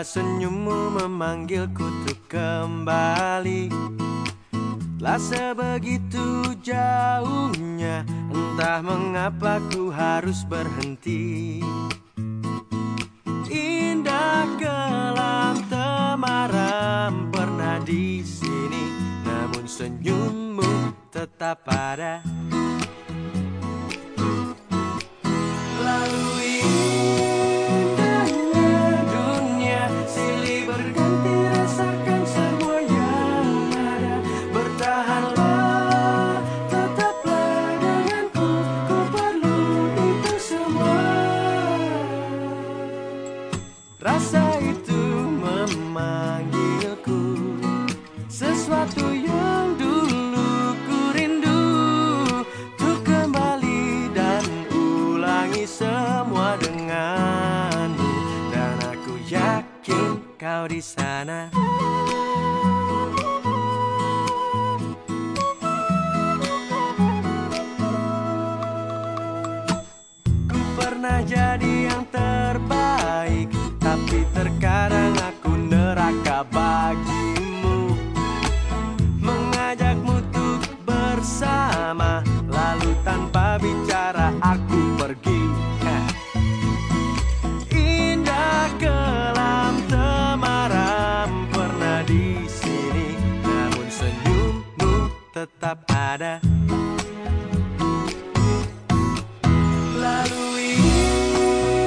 Bila senyummu memanggilku untuk kembali. Telah sebegitu jauhnya Entah mengapa ku harus berhenti. Indah kelam temaram pernah di sini Namun senyummu tetap ada denganmu Dan aku yakin kau di sana. Ku pernah jadi yang terbaik Tapi terkadang tetap ada. Lalui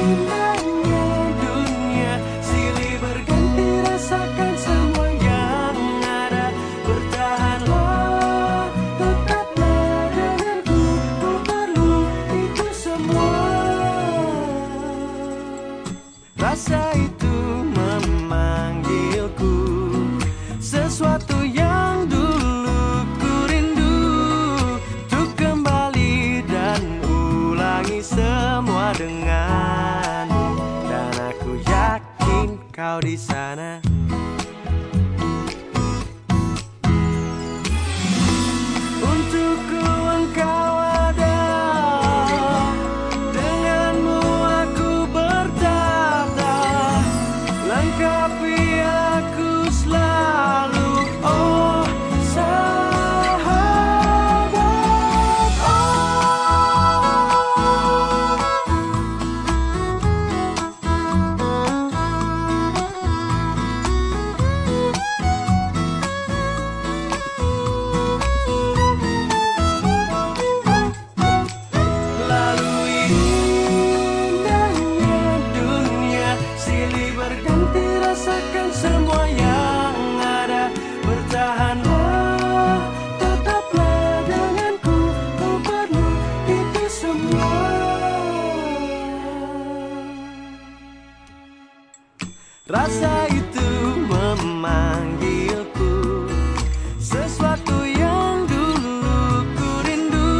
indahnya dunia Silih berganti rasakan semua yang ada. Bertahanlah, tetaplah denganku Ku perlu itu semua. Rasa itu yakin kau di sana Rasa itu memanggilku. Sesuatu yang dulu ku rindu.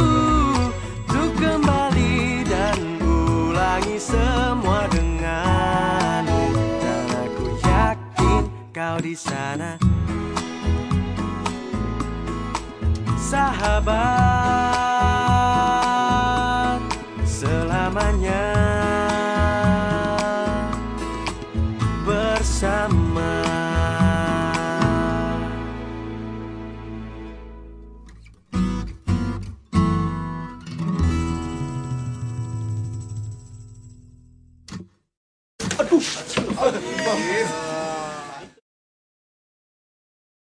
Untuk kembali dan ulangi semua denganmu Dan aku yakin kau di sana. Sahabat selamanya Uff.